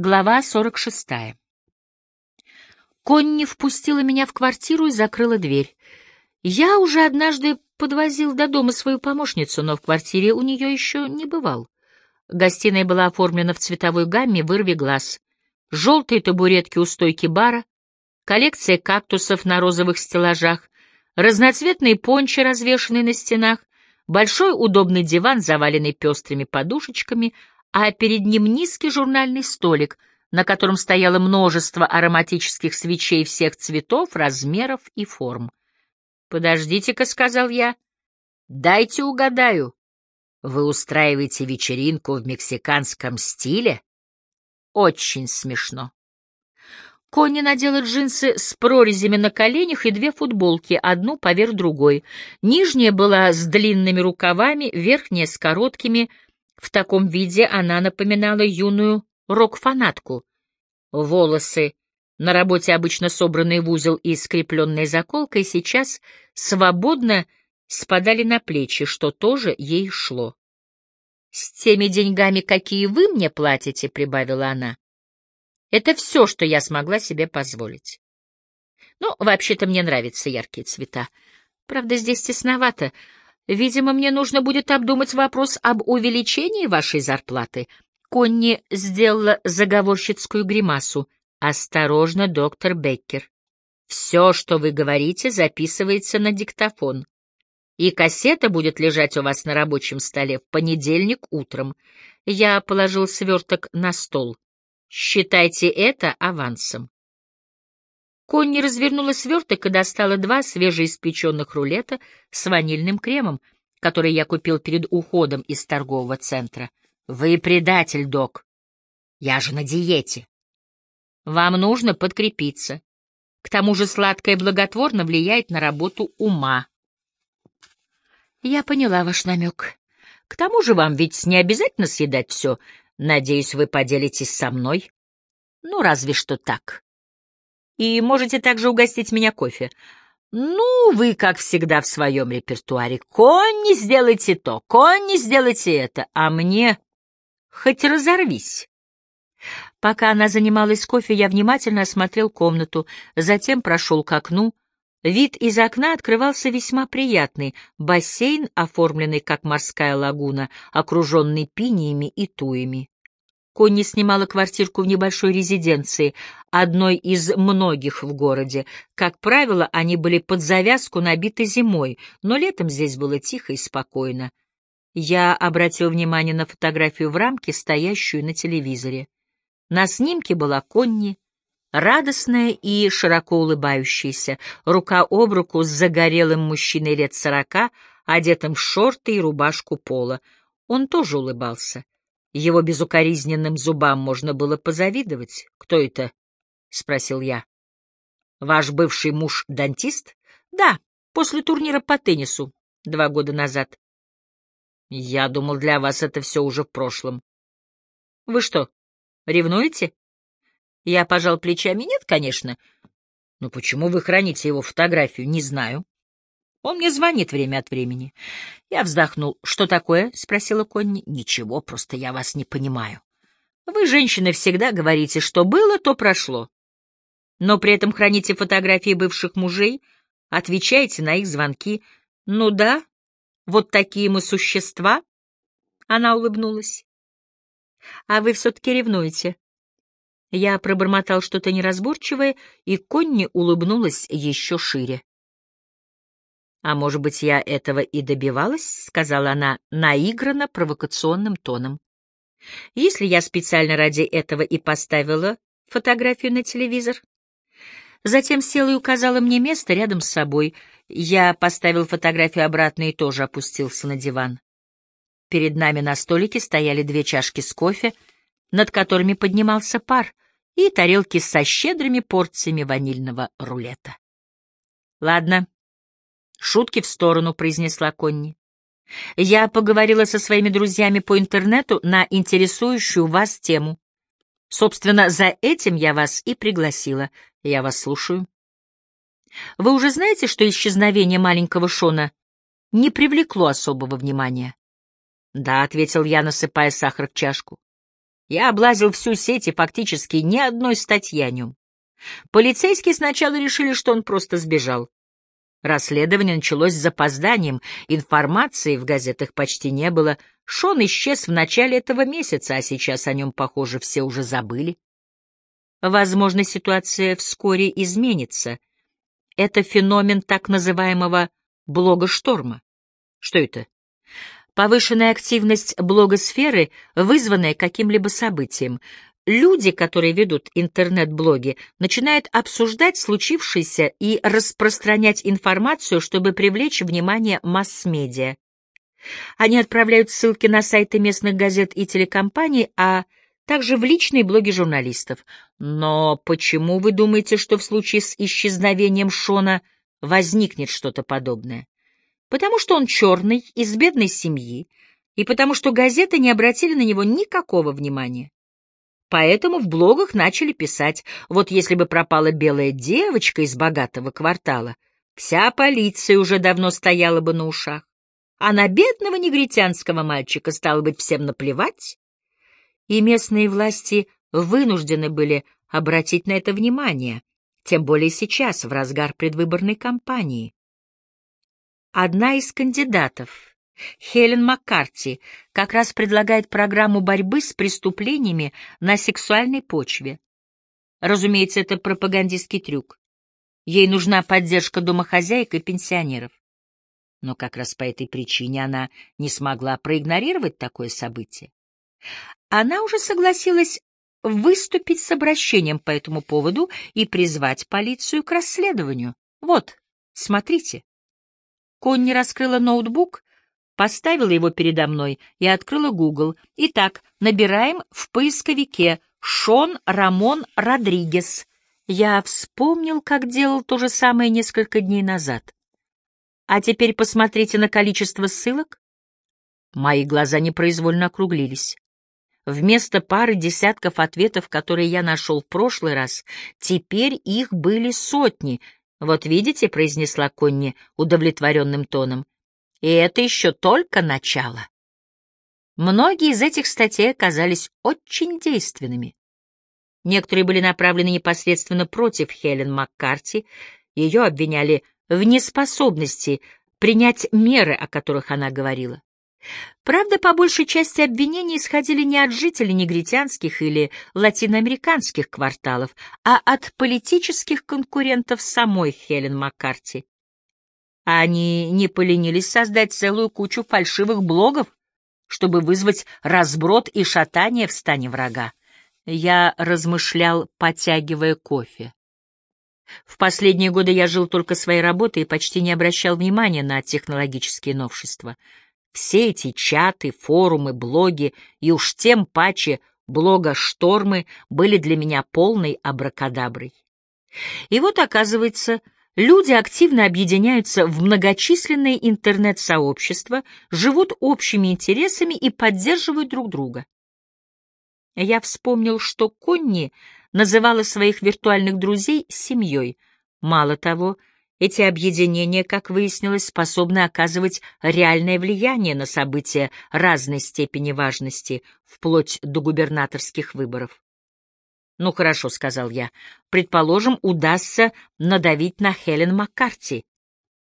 Глава 46. Конни впустила меня в квартиру и закрыла дверь. Я уже однажды подвозил до дома свою помощницу, но в квартире у нее еще не бывал. Гостиная была оформлена в цветовой гамме «Вырви глаз». Желтые табуретки у стойки бара, коллекция кактусов на розовых стеллажах, разноцветные пончи, развешанные на стенах, большой удобный диван, заваленный пестрыми подушечками, а перед ним низкий журнальный столик, на котором стояло множество ароматических свечей всех цветов, размеров и форм. «Подождите-ка», — сказал я, — «дайте угадаю. Вы устраиваете вечеринку в мексиканском стиле? Очень смешно». Конни надела джинсы с прорезями на коленях и две футболки, одну поверх другой. Нижняя была с длинными рукавами, верхняя с короткими — в таком виде она напоминала юную рок-фанатку. Волосы, на работе обычно собранные в узел и скрепленные заколкой, сейчас свободно спадали на плечи, что тоже ей шло. «С теми деньгами, какие вы мне платите», — прибавила она, — «это все, что я смогла себе позволить. Ну, вообще-то мне нравятся яркие цвета. Правда, здесь тесновато, Видимо, мне нужно будет обдумать вопрос об увеличении вашей зарплаты. Конни сделала заговорщицкую гримасу. Осторожно, доктор Беккер. Все, что вы говорите, записывается на диктофон. И кассета будет лежать у вас на рабочем столе в понедельник утром. Я положил сверток на стол. Считайте это авансом. Конни развернула сверток и достала два свежеиспеченных рулета с ванильным кремом, которые я купил перед уходом из торгового центра. «Вы предатель, док. Я же на диете. Вам нужно подкрепиться. К тому же сладкое благотворно влияет на работу ума». Я поняла ваш намек. К тому же вам ведь не обязательно съедать все. Надеюсь, вы поделитесь со мной. Ну, разве что так. И можете также угостить меня кофе. Ну, вы, как всегда, в своем репертуаре. Конни, сделайте то, Конни, сделайте это, а мне хоть разорвись. Пока она занималась кофе, я внимательно осмотрел комнату, затем прошел к окну. Вид из окна открывался весьма приятный. Бассейн, оформленный как морская лагуна, окруженный пиниями и туями. Конни снимала квартирку в небольшой резиденции, одной из многих в городе. Как правило, они были под завязку набиты зимой, но летом здесь было тихо и спокойно. Я обратил внимание на фотографию в рамке, стоящую на телевизоре. На снимке была Конни, радостная и широко улыбающаяся, рука об руку с загорелым мужчиной лет сорока, одетым в шорты и рубашку пола. Он тоже улыбался. Его безукоризненным зубам можно было позавидовать. «Кто это?» — спросил я. «Ваш бывший муж — дантист?» «Да, после турнира по теннису два года назад». «Я думал, для вас это все уже в прошлом». «Вы что, ревнуете?» Я пожал плечами. «Нет, конечно». «Но почему вы храните его фотографию? Не знаю». Он мне звонит время от времени. Я вздохнул. «Что такое?» — спросила Конни. «Ничего, просто я вас не понимаю. Вы, женщины, всегда говорите, что было, то прошло. Но при этом храните фотографии бывших мужей, отвечаете на их звонки. Ну да, вот такие мы существа». Она улыбнулась. «А вы все-таки ревнуете?» Я пробормотал что-то неразборчивое, и Конни улыбнулась еще шире. «А может быть, я этого и добивалась?» — сказала она наигранно провокационным тоном. «Если я специально ради этого и поставила фотографию на телевизор?» Затем села и указала мне место рядом с собой. Я поставил фотографию обратно и тоже опустился на диван. Перед нами на столике стояли две чашки с кофе, над которыми поднимался пар, и тарелки со щедрыми порциями ванильного рулета. «Ладно», «Шутки в сторону», — произнесла Конни. «Я поговорила со своими друзьями по интернету на интересующую вас тему. Собственно, за этим я вас и пригласила. Я вас слушаю». «Вы уже знаете, что исчезновение маленького Шона не привлекло особого внимания?» «Да», — ответил я, насыпая сахар в чашку. Я облазил всю сеть и фактически ни одной статьи о нем. Полицейские сначала решили, что он просто сбежал. Расследование началось с запозданием, информации в газетах почти не было. Шон исчез в начале этого месяца, а сейчас о нем, похоже, все уже забыли. Возможно, ситуация вскоре изменится. Это феномен так называемого блога-шторма. Что это? Повышенная активность блогосферы, вызванная каким-либо событием. Люди, которые ведут интернет-блоги, начинают обсуждать случившееся и распространять информацию, чтобы привлечь внимание масс-медиа. Они отправляют ссылки на сайты местных газет и телекомпаний, а также в личные блоги журналистов. Но почему вы думаете, что в случае с исчезновением Шона возникнет что-то подобное? Потому что он черный, из бедной семьи, и потому что газеты не обратили на него никакого внимания. Поэтому в блогах начали писать, вот если бы пропала белая девочка из богатого квартала, вся полиция уже давно стояла бы на ушах. А на бедного негритянского мальчика стало быть всем наплевать. И местные власти вынуждены были обратить на это внимание, тем более сейчас, в разгар предвыборной кампании. Одна из кандидатов, Хелен Маккарти как раз предлагает программу борьбы с преступлениями на сексуальной почве. Разумеется, это пропагандистский трюк. Ей нужна поддержка домохозяек и пенсионеров. Но как раз по этой причине она не смогла проигнорировать такое событие. Она уже согласилась выступить с обращением по этому поводу и призвать полицию к расследованию. Вот, смотрите. Конни раскрыла ноутбук поставила его передо мной и открыла Google. Итак, набираем в поисковике «Шон Рамон Родригес». Я вспомнил, как делал то же самое несколько дней назад. А теперь посмотрите на количество ссылок. Мои глаза непроизвольно округлились. Вместо пары десятков ответов, которые я нашел в прошлый раз, теперь их были сотни. «Вот видите», — произнесла Конни удовлетворенным тоном, — и это еще только начало. Многие из этих статей оказались очень действенными. Некоторые были направлены непосредственно против Хелен Маккарти, ее обвиняли в неспособности принять меры, о которых она говорила. Правда, по большей части обвинения исходили не от жителей негритянских или латиноамериканских кварталов, а от политических конкурентов самой Хелен Маккарти. Они не поленились создать целую кучу фальшивых блогов, чтобы вызвать разброд и шатание в стане врага. Я размышлял, потягивая кофе. В последние годы я жил только своей работой и почти не обращал внимания на технологические новшества. Все эти чаты, форумы, блоги и уж тем паче блога-штормы были для меня полной абракадаброй. И вот, оказывается, Люди активно объединяются в многочисленные интернет-сообщества, живут общими интересами и поддерживают друг друга. Я вспомнил, что Конни называла своих виртуальных друзей семьей. Мало того, эти объединения, как выяснилось, способны оказывать реальное влияние на события разной степени важности, вплоть до губернаторских выборов. «Ну хорошо», — сказал я. «Предположим, удастся надавить на Хелен Маккарти.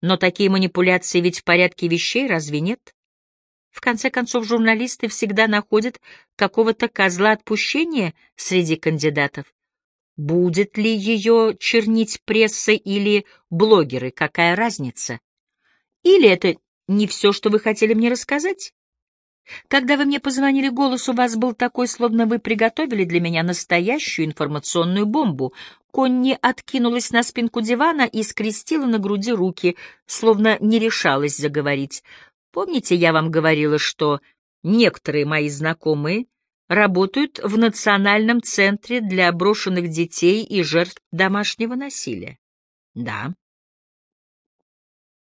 Но такие манипуляции ведь в порядке вещей, разве нет? В конце концов, журналисты всегда находят какого-то козла отпущения среди кандидатов. Будет ли ее чернить пресса или блогеры, какая разница? Или это не все, что вы хотели мне рассказать? Когда вы мне позвонили, голос у вас был такой, словно вы приготовили для меня настоящую информационную бомбу. Конни откинулась на спинку дивана и скрестила на груди руки, словно не решалась заговорить. Помните, я вам говорила, что некоторые мои знакомые работают в Национальном центре для брошенных детей и жертв домашнего насилия? Да.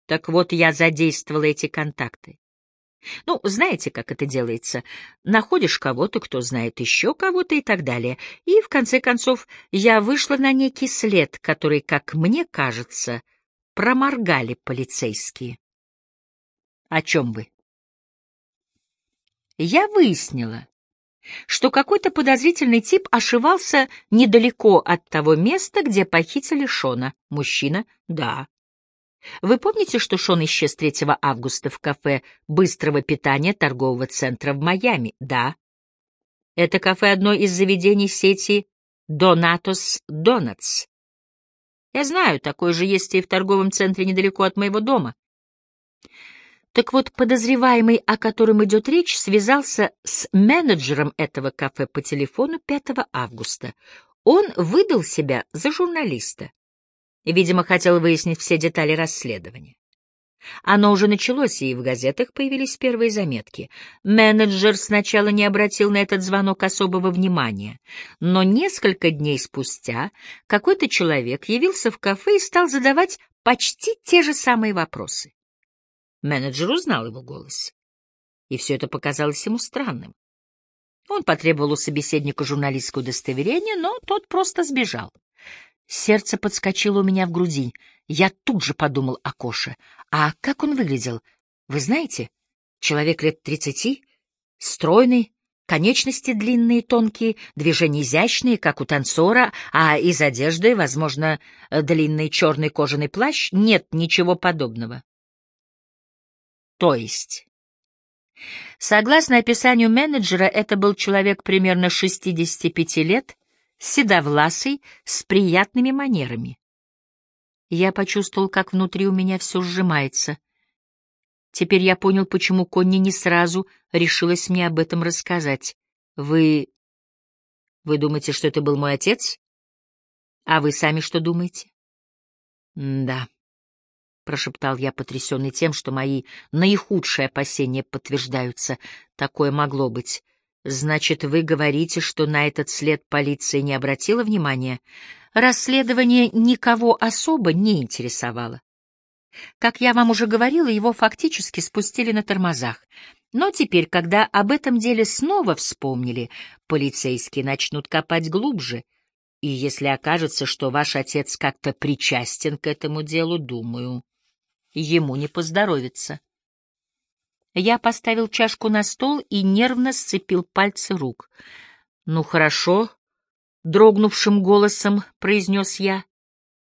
Так вот, я задействовала эти контакты. Ну, знаете, как это делается. Находишь кого-то, кто знает еще кого-то и так далее. И, в конце концов, я вышла на некий след, который, как мне кажется, проморгали полицейские. О чем вы? Я выяснила, что какой-то подозрительный тип ошивался недалеко от того места, где похитили Шона. Мужчина? Да. Вы помните, что Шон исчез 3 августа в кафе быстрого питания торгового центра в Майами? Да. Это кафе одно из заведений сети Donatos Donuts. Я знаю, такое же есть и в торговом центре недалеко от моего дома. Так вот, подозреваемый, о котором идет речь, связался с менеджером этого кафе по телефону 5 августа. Он выдал себя за журналиста. Видимо, хотел выяснить все детали расследования. Оно уже началось, и в газетах появились первые заметки. Менеджер сначала не обратил на этот звонок особого внимания, но несколько дней спустя какой-то человек явился в кафе и стал задавать почти те же самые вопросы. Менеджер узнал его голос, и все это показалось ему странным. Он потребовал у собеседника журналистское удостоверение, но тот просто сбежал. Сердце подскочило у меня в груди. Я тут же подумал о Коше. А как он выглядел? Вы знаете, человек лет тридцати, стройный, конечности длинные, тонкие, движения изящные, как у танцора, а из одежды, возможно, длинный черный кожаный плащ. Нет ничего подобного. То есть... Согласно описанию менеджера, это был человек примерно 65 лет, седовласый, с приятными манерами. Я почувствовал, как внутри у меня все сжимается. Теперь я понял, почему Конни не сразу решилась мне об этом рассказать. Вы... Вы думаете, что это был мой отец? А вы сами что думаете? Да прошептал я, потрясенный тем, что мои наихудшие опасения подтверждаются. Такое могло быть. Значит, вы говорите, что на этот след полиция не обратила внимания? Расследование никого особо не интересовало. Как я вам уже говорила, его фактически спустили на тормозах. Но теперь, когда об этом деле снова вспомнили, полицейские начнут копать глубже. И если окажется, что ваш отец как-то причастен к этому делу, думаю, ему не поздоровится. Я поставил чашку на стол и нервно сцепил пальцы рук. — Ну, хорошо, — дрогнувшим голосом произнес я.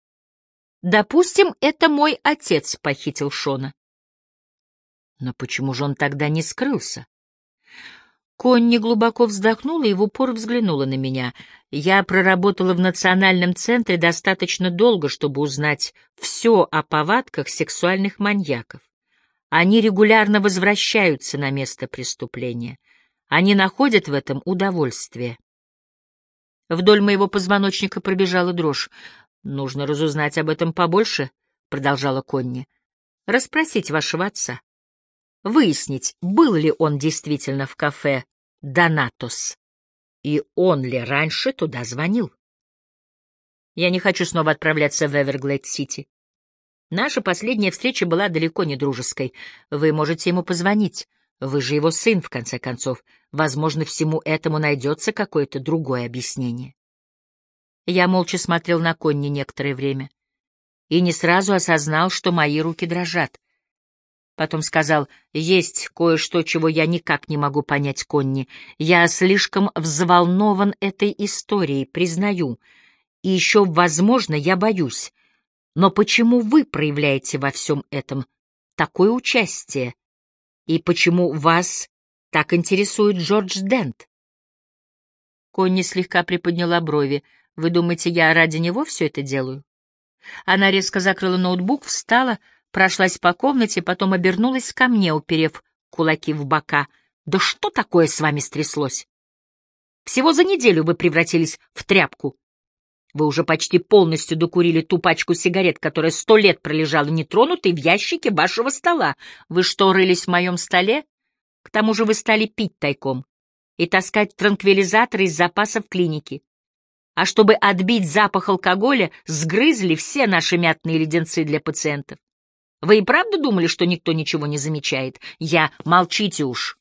— Допустим, это мой отец похитил Шона. Но почему же он тогда не скрылся? Конни глубоко вздохнула и в упор взглянула на меня. Я проработала в национальном центре достаточно долго, чтобы узнать все о повадках сексуальных маньяков. Они регулярно возвращаются на место преступления. Они находят в этом удовольствие. Вдоль моего позвоночника пробежала дрожь. «Нужно разузнать об этом побольше», — продолжала Конни. «Расспросить вашего отца. Выяснить, был ли он действительно в кафе Донатос. И он ли раньше туда звонил? Я не хочу снова отправляться в Эверглейд-Сити. Наша последняя встреча была далеко не дружеской. Вы можете ему позвонить. Вы же его сын, в конце концов. Возможно, всему этому найдется какое-то другое объяснение. Я молча смотрел на Конни некоторое время и не сразу осознал, что мои руки дрожат. Потом сказал, есть кое-что, чего я никак не могу понять, Конни. Я слишком взволнован этой историей, признаю. И еще, возможно, я боюсь. Но почему вы проявляете во всем этом такое участие? И почему вас так интересует Джордж Дент? Конни слегка приподняла брови. Вы думаете, я ради него все это делаю? Она резко закрыла ноутбук, встала, прошлась по комнате, потом обернулась ко мне, уперев кулаки в бока. «Да что такое с вами стряслось? Всего за неделю вы превратились в тряпку. Вы уже почти полностью докурили ту пачку сигарет, которая сто лет пролежала нетронутой в ящике вашего стола. Вы что, рылись в моем столе? К тому же вы стали пить тайком и таскать транквилизаторы из запасов клиники. А чтобы отбить запах алкоголя, сгрызли все наши мятные леденцы для пациентов. Вы и правда думали, что никто ничего не замечает? Я... Молчите уж.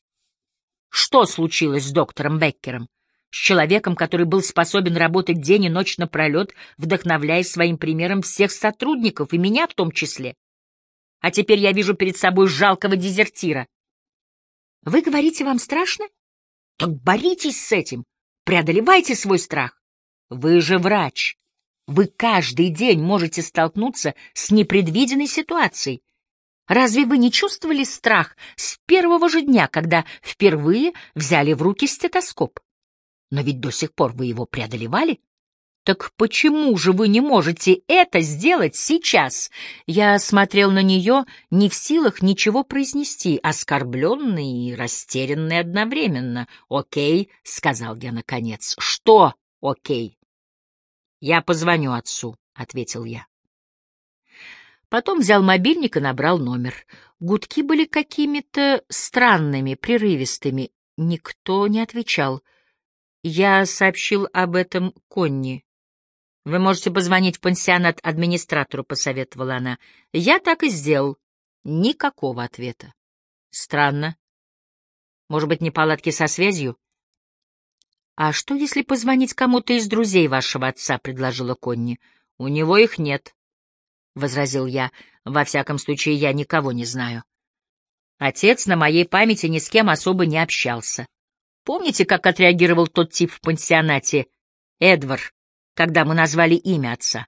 Что случилось с доктором Беккером? С человеком, который был способен работать день и ночь напролет, вдохновляя своим примером всех сотрудников, и меня в том числе. А теперь я вижу перед собой жалкого дезертира. Вы говорите, вам страшно? Так боритесь с этим, преодолевайте свой страх. Вы же врач. Вы каждый день можете столкнуться с непредвиденной ситуацией. Разве вы не чувствовали страх с первого же дня, когда впервые взяли в руки стетоскоп? Но ведь до сих пор вы его преодолевали. Так почему же вы не можете это сделать сейчас? Я смотрел на нее, не в силах ничего произнести, оскорбленный и растерянный одновременно. «Окей», — сказал я наконец. «Что окей?» «Я позвоню отцу», — ответил я. Потом взял мобильник и набрал номер. Гудки были какими-то странными, прерывистыми. Никто не отвечал. Я сообщил об этом Конни. «Вы можете позвонить в пансионат администратору», — посоветовала она. «Я так и сделал. Никакого ответа. Странно. Может быть, неполадки со связью?» «А что, если позвонить кому-то из друзей вашего отца?» — предложила Конни. «У него их нет», — возразил я. «Во всяком случае, я никого не знаю». Отец на моей памяти ни с кем особо не общался. Помните, как отреагировал тот тип в пансионате? Эдвард, когда мы назвали имя отца.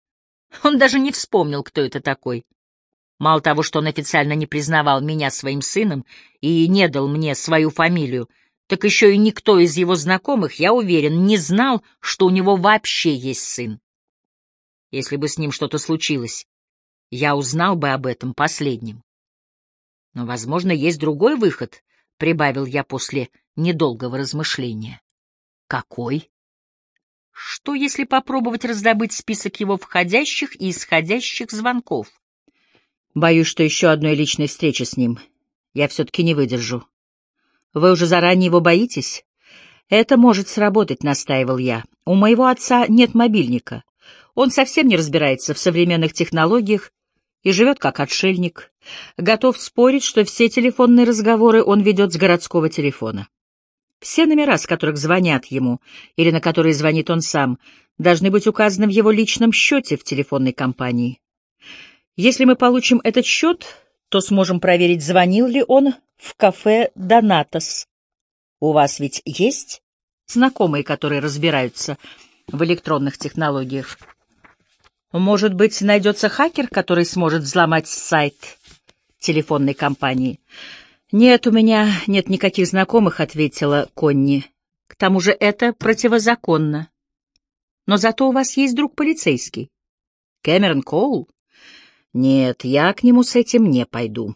Он даже не вспомнил, кто это такой. Мало того, что он официально не признавал меня своим сыном и не дал мне свою фамилию, так еще и никто из его знакомых, я уверен, не знал, что у него вообще есть сын. Если бы с ним что-то случилось, я узнал бы об этом последним. Но, возможно, есть другой выход, — прибавил я после недолгого размышления. Какой? Что, если попробовать раздобыть список его входящих и исходящих звонков? Боюсь, что еще одной личной встречи с ним я все-таки не выдержу. Вы уже заранее его боитесь? Это может сработать, настаивал я. У моего отца нет мобильника. Он совсем не разбирается в современных технологиях и живет как отшельник. Готов спорить, что все телефонные разговоры он ведет с городского телефона. Все номера, с которых звонят ему, или на которые звонит он сам, должны быть указаны в его личном счете в телефонной компании. Если мы получим этот счет, то сможем проверить, звонил ли он в кафе «Донатос». У вас ведь есть знакомые, которые разбираются в электронных технологиях? Может быть, найдется хакер, который сможет взломать сайт телефонной компании? «Нет, у меня нет никаких знакомых», — ответила Конни. «К тому же это противозаконно. Но зато у вас есть друг полицейский. Кэмерон Коул? Нет, я к нему с этим не пойду.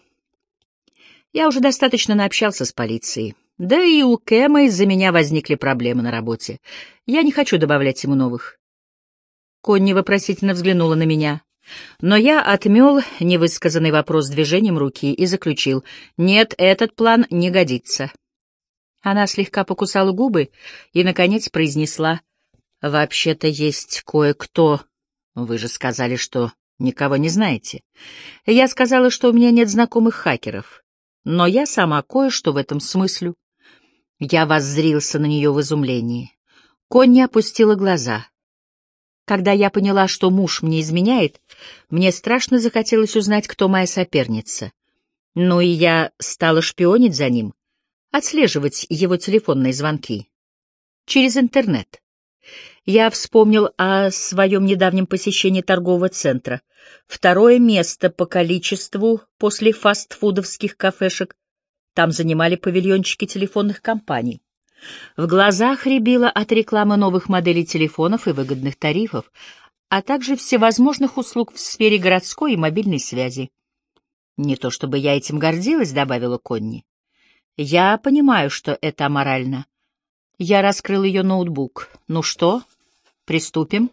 Я уже достаточно наобщался с полицией. Да и у Кэма из-за меня возникли проблемы на работе. Я не хочу добавлять ему новых». Конни вопросительно взглянула на меня. Но я отмел невысказанный вопрос движением руки и заключил, нет, этот план не годится. Она слегка покусала губы и, наконец, произнесла, «Вообще-то есть кое-кто. Вы же сказали, что никого не знаете. Я сказала, что у меня нет знакомых хакеров, но я сама кое-что в этом смыслю». Я воззрился на нее в изумлении. Конни опустила глаза — когда я поняла, что муж мне изменяет, мне страшно захотелось узнать, кто моя соперница. Ну и я стала шпионить за ним, отслеживать его телефонные звонки. Через интернет. Я вспомнил о своем недавнем посещении торгового центра. Второе место по количеству после фастфудовских кафешек. Там занимали павильончики телефонных компаний. В глазах рябило от рекламы новых моделей телефонов и выгодных тарифов, а также всевозможных услуг в сфере городской и мобильной связи. «Не то чтобы я этим гордилась», — добавила Конни. «Я понимаю, что это аморально». Я раскрыл ее ноутбук. «Ну что, приступим?»